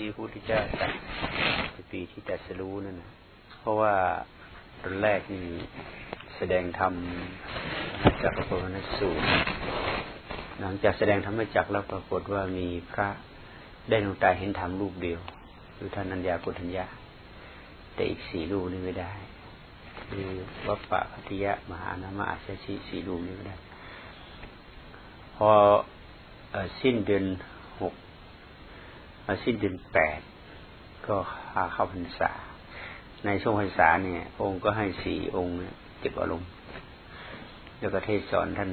ดีพุทธเจ้าตรัสในปีที่ตรัสรู้นั่นนะเพราะว่าตอนแรกนี่แสดงธรรมจากพระโพธิสูตรหลังจากแสดงธรรมจักแล้วปรากฏว่ามีพระได้ดวงตาเห็นธรรมรูปเดียวคือท่านัญญากุทัญญาแต่อีกสี่รูปนี่ไม่ได้คือวัปปะพัทยะมหานามะอาชชีสี่รูปนี่ไม่ได้ พอสิ้นเดือน หกสิ้นเดือนแปดก็พาเข้าพรรษา ในช่วงพรรษาเนี่ย องค์ก็ให้สี่องค์เก็บอารมณ์แล้วก็เทศสอนท่าน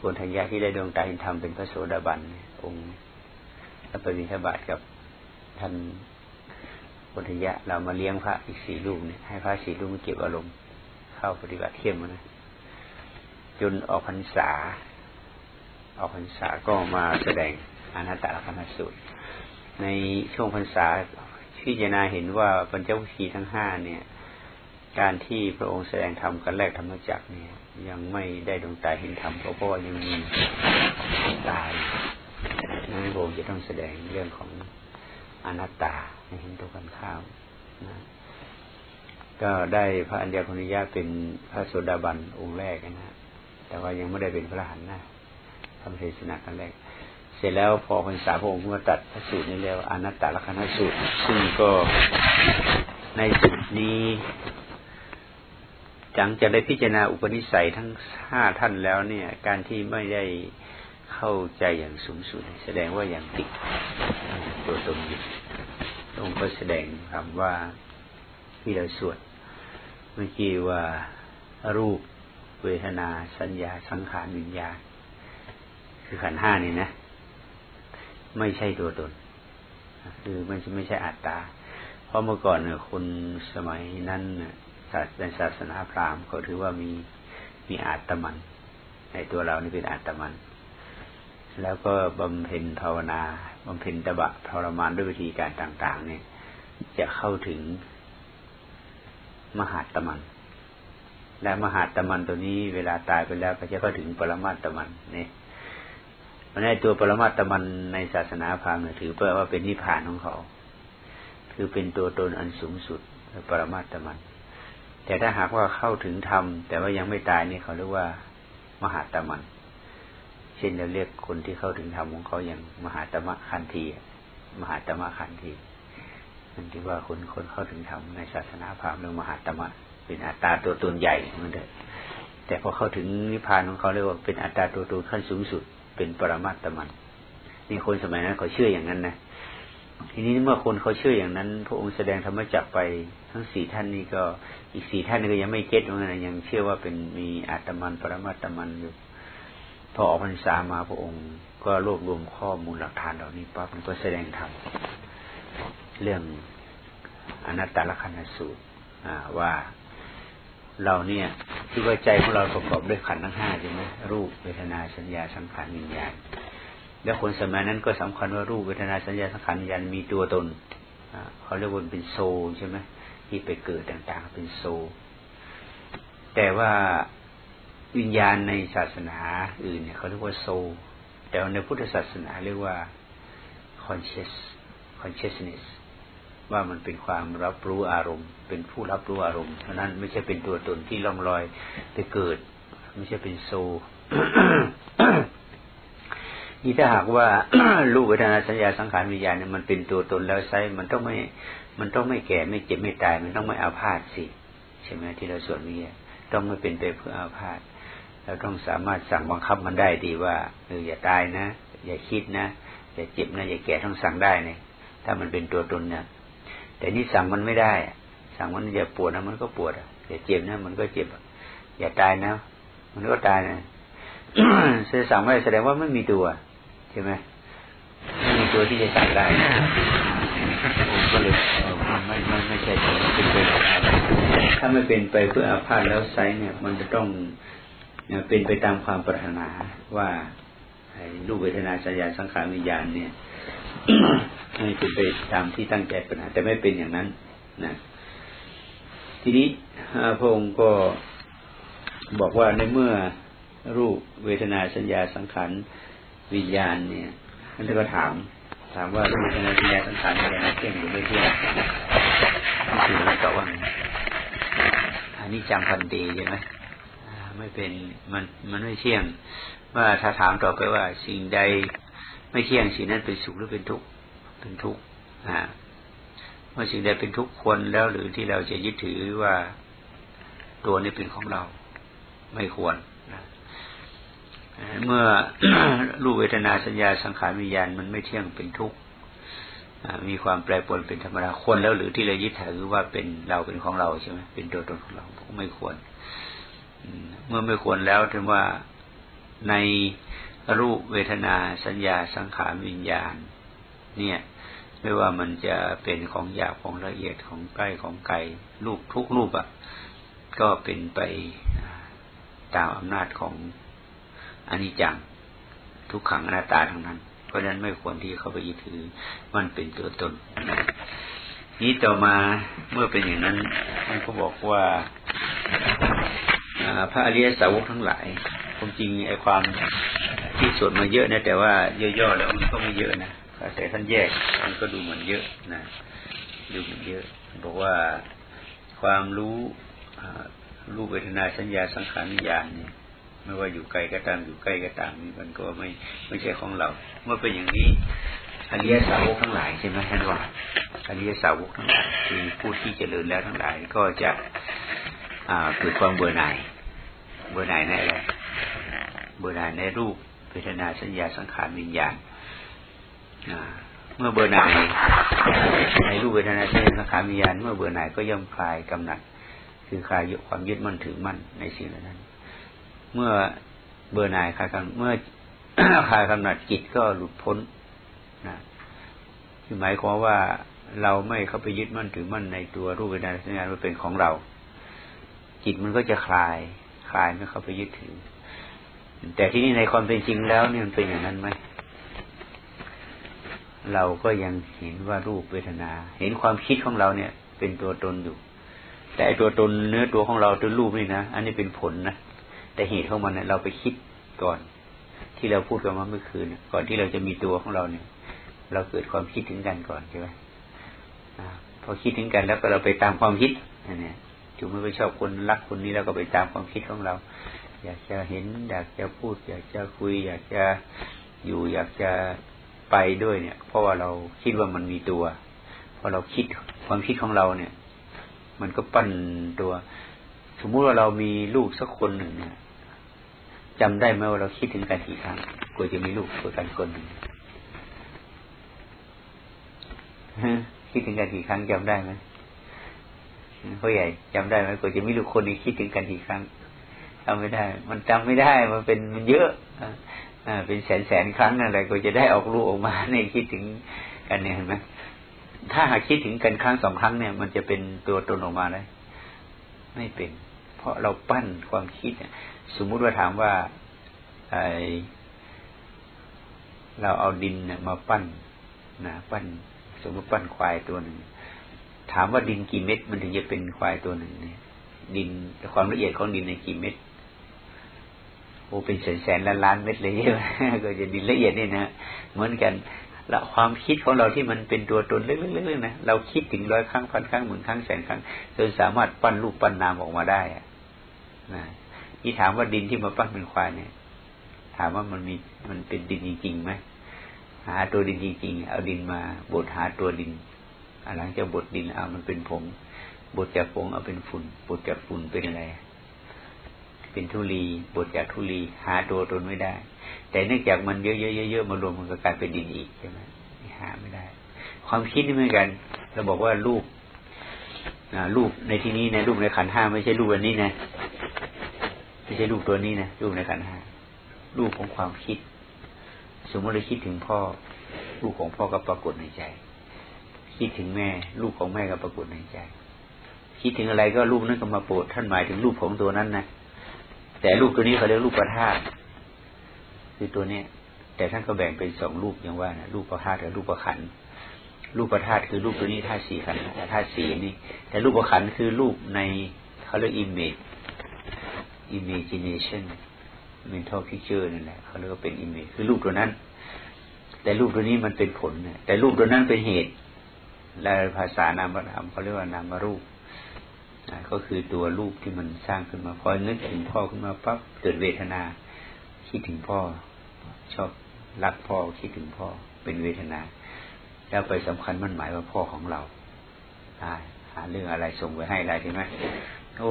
ปุถัญญาที่ได้ดวงตาเห็นธรรมเป็นพระโสดาบันองค์แล้วไปมีทบาทกับท่านปุถัญญาเรามาเลี้ยงพระอีกสี่ลูกเนี่ยให้พระสี่ลูกมาเก็บอารมณ์ เข้าปฏิบัติเข้มนะจนออกพรรษา ออกพรรษาก็มาแสดง อนัตตลกนสูตร ในช่วงพรรษาพิจารณาเห็นว่าปัญจวัคคีย์ทั้งห้าเนี่ย การที่พระองค์แสดงธรรมกันแรกธรรมจักเนี่ย ยังไม่ได้ดวงตาเห็นธรรมเพราะว่ายังมีตายนั้นพระองค์จะต้องแสดงเรื่องของอนัตตาให้เห็นตัวกันข้าวนะก็ได้พระอัญญาคณิยะเป็นพระโสดาบันองค์แรกนะแต่ว่ายังไม่ได้เป็นพระหันนะทำเทศนากันแรก สร็จแล้วพอพรรษาพระองค์ก็ตัดพระสูตรนี้แล้วอนัตตลกนัสูตร ซึ่งก็ในสูตรนี้จังจะได้พิจารณาอุปนิสัยทั้งห้าท่านแล้วเนี่ย การที่ไม่ได้เข้าใจอย่างสูงสุด แสดงว่าอย่างติดตัวตนอยู่องค์ก็แสดงคำว่าที่เราสวดเมื่อกี้ว่ารูปเวทนาสัญญาสังขารวิญญาณคือขันห้านี่นะ ไม่ใช่ตัวตน คือมันไม่ใช่อัตตา เพราะเมื่อก่อนเนี่ยคนสมัยนั้นในศาสนาพราหมณ์เขาถือว่ามีมีอาตมัน ในตัวเรานี่เป็นอาตมัน แล้วก็บำเพ็ญภาวนาบำเพ็ญตบะทรมานด้วยวิธีการต่าง ๆ เนี่ย จะเข้าถึงมหาตมัน และมหาตมันตัวนี้เวลาตายไปแล้วก็จะเข้าถึงปรมาตมันเนี่ย มันในตัวปรมาตมันในศาสนาพราหมณ์ถือว่าเป็นนิพพานของเขา คือเป็นตัวตนอันสูงสุดปรมาตมัน แต่ถ้าหากว่าเข้าถึงธรรมแต่ว่ายังไม่ตายนี่เขาเรียกว่ามหาตมัน เช่นเราเรียกคนที่เข้าถึงธรรมของเขาอย่างมหาตมะคันธีมหาตมะคันธีนั่นที่ว่าคนคนเข้าถึงธรรมในศาสนาพราหมณ์เรื่องมหาตมะ เป็นอัตตาตัวตนใหญ่เหมือนเดิมแต่พอเข้าถึงนิพพานของเขาเรียกว่าเป็นอัตตาตัวตนขั้นสูงสุด เป็นปรมาตมันนี่คนสมัยนั้นเขาเชื่ออย่างนั้นนะทีนี้เมื่อคนเขาเชื่ออย่างนั้น พระองค์แสดงธรรมจักไปทั้งสี่ท่านนี้ก็อีกสี่ท่านก็ยังไม่เก็ตว่ายังเชื่อว่าเป็นมีอาตมันปรมาตมันอยู่ พอออกพรรษามาพระองค์ ก็รวบรวมข้อมูลหลักฐานเหล่านี้ปั๊บมันก็แสดงธรรมเรื่องอนัตตลกนสูตรว่าเราเนี่ย คือว่าใจของเราประกอบด้วยขันธ์ทั้งห้าใช่ไหมรูปเวทนาสัญญาสังขารวิญญาณแล้วคนสมัยนั้นก็สำคัญว่ารูปเวทนาสัญญาสังขารวิญญาณมีตัวตนเขาเรียกว่าเป็นโซใช่ไหมที่ไปเกิดต่างๆ เป็นโซ แต่ว่าวิญญาณในศาสนาอื่นเนี่ยเขาเรียกว่าโซ แต่ในพุทธศาสนาเรียกว่า conscious consciousness ว่ามันเป็นความรับรู้อารมณ์ เป็นผู้รับรู้อารมณ์เพราะนั้นไม่ใช่เป็นตัวตนที่ล่องลอยไปเกิด ไม่ใช่เป็นโซนี่ถ้าหากว่ารูปเวทนาสัญญาสังขารวิญญาณเนี่ยมันเป็นตัวตนแล้วไซมันต้องไม่ มันต้องไม่แก่ไม่เจ็บไม่ตาย มันต้องไม่อาพาธสิใช่ไหมที่เราสวดนี้ต้องไม่เป็นไปเพื่ออาพาธเราต้องสามารถสั่งบังคับมันได้ดีว่าเอออย่าตายนะ อย่าคิดนะอย่าเจ็บนะอย่าแก่ต้องสั่งได้เนี่ยถ้ามันเป็นตัวตนเนี่ย แต่นี่สั่งมันไม่ได้ สั่งมันอย่าปวดนะมันก็ปวดอย่าเจ็บนะมันก็เจ็บ อย่าตายนะ มันก็ตายนะเสสั่งไม่แสดงว่าไม่มีตัวใช่ไหมไม่มีตัวที่จะสั่งได้ผมก็เลยไม่ไม่ไม่ใช่เป็นไปถ้าไม่เป็นไปเพื่ออาพาธแล้วไซเนี่ย มันจะต้องเป็นไปตามความปรารถนาว่ารูปเวทนาสัญญาสังขารวิญญาณเนี่ย ให้เป็นไปตามที่ตั้งใจปัญหาแต่ไม่เป็นอย่างนั้นนะทีนี้พระองค์ก็บอกว่าในเมื่อรูปเวทนาสัญญาสังขารวิญญาณเนี่ยท่านก็ถาม ถามว่ารูปเวทนาสัญญาสังขารวิญญาณเที่ยงหรือไม่เที่ยงนี่คือเราตอบว่าอันนี้จังพันดีใช่ไหมไม่เป็นมันมันไม่เที่ยง ว่าถ้าถามต่อไปว่าสิ่งใดไม่เที่ยงสิ่งนั้นเป็นสุขหรือเป็นทุกข์ เป็นทุกข์อ่าเมื่อสิ่งใดเป็นทุกข์ควรแล้วหรือที่เราจะยึดถือว่าตัวนี้เป็นของเรา ไม่ควรนะเมื่อรูปเวทนาสัญญาสังขารวิญญาณมันไม่เที่ยงเป็นทุกข์มีความแปรปรวนเป็นธรรมดาควรแล้วหรือที่เรายึดถือว่าเป็นเราเป็นของเราใช่ไหมเป็นตัวตนของเราไม่ควรเมื่อไม่ควรแล้วถึงว่าในรูปเวทนาสัญญาสังขารวิญญาณ เนี่ย ไม่ว่ามันจะเป็นของหยาบของละเอียดของใกล้ของไกลรูปทุกรูปอะ ก็เป็นไปตามอำนาจของอนิจจังทุกขังอนัตตาทั้งนั้น เพราะฉะนั้นไม่ควรที่เข้าไปยึดถือมันเป็นตัวตน นี้ต่อมาเมื่อเป็นอย่างนั้นท่านก็บอกว่าพระอริยสาวกทั้งหลายความจริงไอ้ความที่สวดมาเยอะนะแต่ว่าย่อๆแล้วมันก็ไม่เยอะนะ แต่ท่านแยกมันก็ดูเหมือนเยอะนะดูเหมือนเยอะบอกว่าความรู้รูปเวทนาสัญญาสังขารวิญาณเนี่ยไม่ว่าอยู่ไกลก็ตามอยู่ใกล้ก็ตามนี่มันก็ไม่ไม่ใช่ของเรา เมื่อเป็นอย่างนี้อริยสาวกทั้งหลายใช่ไหมท่านว่าอริยสาวกทั้งหลายคือผู้ที่เจริญแล้วทั้งหลายก็จะเกิดความเบื่อหน่าย เบื่อหน่ายในอะไรเบื่อหน่ายในรูปเวทนาสัญญาสังขารวิญญาณ เมื่อเบื่อหน่ายในรูปเวทนาสัญญาสังขารวิญญาณเมื่อเบื่อหน่ายก็ย่อมคลายกำหนัด คือคลายความยึดมั่นถือมั่นในสิ่งเหล่านั้น เมื่อเบื่อหน่ายคลายกำเมื่อคลายกำหนัดจิตก็หลุดพ้นนะคือหมายความว่าเราไม่เข้าไปยึดมั่นถือมั่นในตัวรูปเวทนาสัญญาว่าเป็นของเรา จิตมันก็จะคลายคลายไม่เข้าไปยึดถือ แต่ที่นี่ในความเป็นจริงแล้วเนี่ยมันเป็นอย่างนั้นไหม เราก็ยังเห็นว่ารูปเวทนา เห็นความคิดของเราเนี่ย เป็นตัวตนอยู่ แต่ตัวตนเนื้อตัวของเราตัวรูปนี่นะอันนี้เป็นผลนะแต่เหตุของมันเนี่ยเราไปคิดก่อน ที่เราพูดกันมาเมื่อคืน ก่อนที่เราจะมีตัวของเราเนี่ย เราเกิดความคิดถึงกันก่อนใช่ไหมพอคิดถึงกันแล้วก็เราไปตามความคิดอันนี้จูไม่ไปชอบคนรักคนนี้แล้วก็ไปตามความคิดของเรา อยากจะเห็น อยากจะพูด อยากจะคุย อยากจะอยู่อยากจะ ไปด้วยเนี่ย เพราะว่าเราคิดว่ามันมีตัวพอเราคิดความคิดของเราเนี่ย มันก็ปั้นตัว สมมุติว่าเรามีลูกสักคนหนึ่งเนี่ยจำได้ไหมว่าเราคิดถึงกันกี่ครั้งกว่าจะมีลูกตัวกันคนหนึ่งคิดถึงกันกี่ครั้งจำได้ไหมพ่อใหญ่จำได้ไหมกว่าจะมีลูกคนนี้คิดถึงกันกี่ครั้งจำไม่ได้ มันจำไม่ได้ มันเป็นมันเยอะ เป็นแสนแสนครั้งอะไรก็จะได้ออกลูกออกมาในคิดถึงกันเนี่ยเห็นไหมถ้าหากคิดถึงกันครั้งสองครั้งเนี่ย มันจะเป็นตัวตนออกมาได้ไม่เป็น เพราะเราปั้นความคิดสมมุติว่าถามว่าไอเราเอาดินเนี่ยมาปั้นนะปั้น สมมติปั้นควายตัวหนึ่งถามว่าดินกี่เม็ดมันถึงจะเป็นควายตัวหนึ่งเนี่ย ดินความละเอียดของดินในกี่เม็ด โอ้เป็นแสนแสนล้านล้านเม็ดเลยใช่ไหมก็จะดินละเอียดนี่นะเหมือนกันละความคิดของเราที่มันเป็นตัวตนเล็กๆนะเราคิดถึงร้อยครั้งพันครั้งหมื่นครั้งแสนครั้งจนสามารถปั้นรูปปั้นนามออกมาได้นะที่ถามว่าดินที่มาปั้นเป็นควายเนี่ย ถามว่ามันมีมันเป็นดินจริงๆไหมหาตัวดินจริงๆเอาดินมาบดหาตัวดินหลังจากบดดินเอามันเป็นผงบดจากผงเอาเป็นฝุ่นบดจากฝุ่นเป็นอะไร เป็นทุลีบดจากทุลีหาตัวตนไม่ได้ แต่เนื่องจากมันเยอะๆๆมารวมมันก็กลายเป็นดินอีกใช่ไหมหาไม่ได้ ความคิดนี่เหมือนกัน เราบอกว่ารูปรูปในที่นี้นะรูปในขันห้าไม่ใช่รูปอันนี้นะไม่ใช่รูปตัวนี้นะรูปในขันห้ารูปของความคิด สมมติเราคิดถึงพ่อ รูปของพ่อก็ปรากฏในใจ คิดถึงแม่ รูปของแม่ก็ปรากฏในใจ คิดถึงอะไรก็รูปนั้นก็มาโปรดท่านหมายถึงรูปของตัวนั้นนะ แต่รูปตัวนี้เขาเรียกรูปประธาตคือตัวเนี้ยแต่ท่านก็แบ่งเป็นสองรูปอย่างว่านะรูปประธาตกับรูปประขันรูปประธาตคือรูปตัวนี้ธาตุสี่ขันธาตุสี่นี่ แต่รูปประขันคือรูปในเขาเรียก image imagination mental picture นั่นแหละเขาเรียกว่าเป็น image คือรูปตัวนั้น แต่รูปตัวนี้มันเป็นผลเนี่ยแต่รูปตัวนั้นเป็นเหตุและภาษานามธรรมเขาเรียกว่านามรูป ก็คือตัวรูปที่มันสร้างขึ้นมาพอนึกถึงพ่อขึ้นมาปั๊บเกิดเวทนา คิดถึงพ่อ ชอบรักพ่อคิดถึงพ่อ เป็นเวทนา แล้วไปสำคัญมันหมายว่าพ่อของเราหาเรื่องอะไรส่งไปให้อะไรใช่ไหมโอ้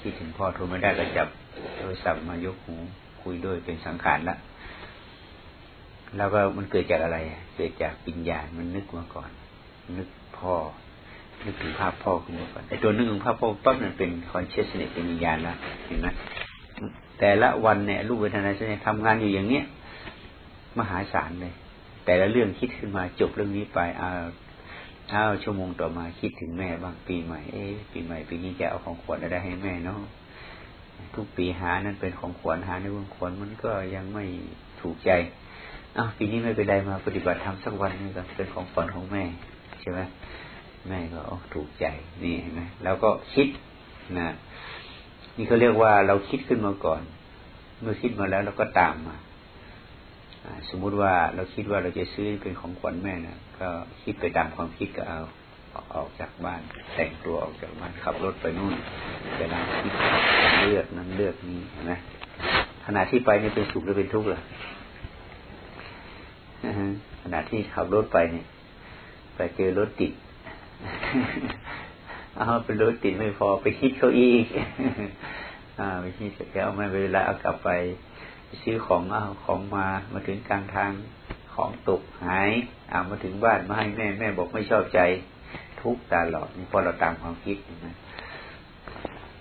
คิดถึงพ่อโทรไม่ได้ก็จับโทรศัพท์มายกหูคุยด้วยเป็นสังขารละแล้วก็มันเกิดจากอะไร เกิดจากปัญญา มันนึกมาก่อน นึกพ่อ นึกถึงภาพพ่อขึ้นมาก่อนไอตัวนึกถึงภาพพ่อปั๊บมันเป็นคอนเชสเนตเป็นวิญญาณแล้วเห็นไหมแต่ละวันเนี่ยรูปเวทนาเนี่ยทำงานอยู่อย่างเนี้ยมหาศาลเลย แต่ละเรื่องคิดขึ้นมาจบเรื่องนี้ไปเอาเอาชั่วโมงต่อมาคิดถึงแม่บ้างปีใหม่เอ๊ปีใหม่ปีนี้จะเอาของขวัญอะไรให้แม่เนาะทุกปีหานั่นเป็นของขวัญหาในวงขวัญมันก็ยังไม่ถูกใจอ้าวปีนี้ไม่เป็นไรมาปฏิบัติธรรมสักวันนึงก็เป็นของขวัญของแม่ใช่ไหม แม่ก็ถูกใจนี่นไหมแล้วก็คิดนะนี่เขาเรียกว่าเราคิดขึ้นมาก่อน เมื่อคิดมาแล้วเราก็ตามมาสมมุติว่าเราคิดว่าเราจะซื้อเป็นของขวัญแม่นะก็คิดไปตามความคิดก็เอาออกจากบ้าน แต่งตัวออกจากบ้านขับรถไปนู่นไปนั่งคิดเลือกนั้นเลือกนี้นะขณะที่ไปนี่เป็นสุขหรือเป็นทุกข์ล่ะขณะที่ขับรถไปเนี่ยไปเจอรถติด เอาเป็นรถติดไม่พอไปคิดเขาอีกอ่าไปคิดเสร็จแล้วไม่เวลาเอากลับไปซื้อของเอาของมามาถึงกลางทางของตกหายเอามาถึงบ้านมาให้แม่แม่บอกไม่ชอบใจ ทุกตลอดนี่พอเราตามความคิดนะ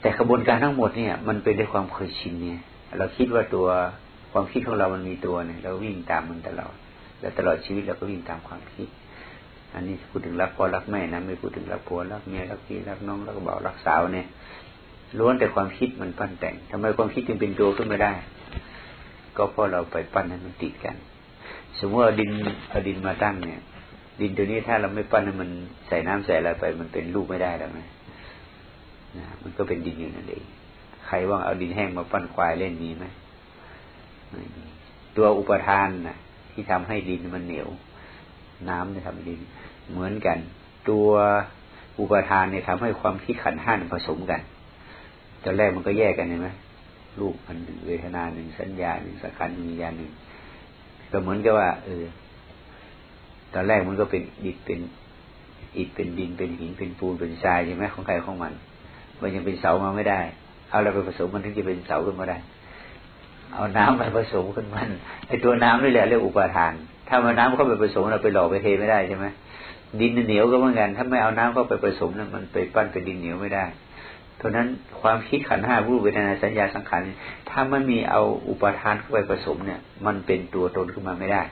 แต่กระบวนการทั้งหมดเนี่ย มันเป็นด้วยความเคยชินเนี่ย เราคิดว่าตัวความคิดของเรามันมีตัวเนี่ย เราวิ่งตามมันตลอด และตลอดชีวิตเราก็วิ่งตามความคิด อันนี้พูดถึงรักพ่อรักแม่นะไม่พูดถึงรักผัวรักเมียรักพี่รักน้องรักบ่าวรักสาวเนี่ยล้วนแต่ความคิดมันปั้นแต่งทำไมความคิดจึงเป็นตัวขึ้นมาได้ ก็เพราะเราไปปั้นให้มันติดกัน สมมติเอาดินเอาดินมาตั้งเนี่ย ดินตัวนี้ถ้าเราไม่ปั้นให้มันใส่น้ำใส่อะไรไป มันเป็นลูกไม่ได้แล้วไหมนะมันก็เป็นดินอยู่นั่นเองใครว่าเอาดินแห้งมาปั้นควายเล่นมีไหมตัวอุปทานนะที่ทำให้ดินมันเหนียว น้ำเนี่ยทำดินเหมือนกัน ตัวอุปทานเนี่ยทำให้ความคิดขันห้านผสมกันตอนแรกมันก็แยกกันเห็นไหมรูปอันหนึ่งเวทนาหนึ่งสัญญาหนึ่งสังขารมีญาณหนึ่งก็เหมือนกับว่า เออ ตอนแรกมันก็เป็นดินเป็นอิฐเป็นดินเป็นหินเป็นปูนเป็นทรายใช่ไหมของใครของมัน มันยังเป็นเสามาไม่ได้ เอาอะไรไปผสมมันถึงจะเป็นเสาขึ้นมาได้ เอาน้ำไปผสมขึ้นมันไอตัวน้ำนี่แหละเรียกอุปทาน ถ้าไม่เอาน้ำเข้าไปผสมเราไปหล่อไปเทไม่ได้ใช่ไหมดินเหนียวก็เหมือนกัน ถ้าไม่เอาน้ำเข้าไปผสมนั้นมันไปปั้นเป็นดินเหนียวไม่ได้เพราะนั้นความคิดขันห้ารูปเวทนาสัญญาสังขารถ้ามันมีเอาอุปาทานเข้าไปผสมเนี่ย มันเป็นตัวตนขึ้นมาไม่ได้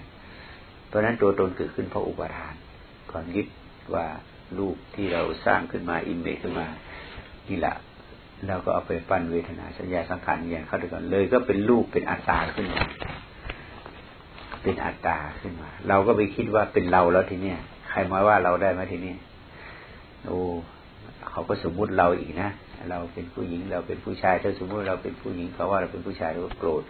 เพราะนั้นตัวตนเกิดขึ้นเพราะอุปาทานก่อนยึดว่ารูปที่เราสร้างขึ้นมา image ขึ้นมานี่แหละเราก็เอาไปปั้นเวทนาสัญญาสังขารอย่างเข้าด้วยกันเลย ก็เป็นรูปเป็นอัตตาขึ้นมา เป็นอัตตาขึ้นมา เราก็ไปคิดว่าเป็นเราแล้วทีเนี้ยใครมาว่าเราได้ไหมทีนี้โอ้เขาก็สมมุติเราอีกนะเราเป็นผู้หญิงเราเป็นผู้ชายถ้าสมมติเราเป็นผู้หญิงเขาว่าเราเป็นผู้ชายเราก็โกรธ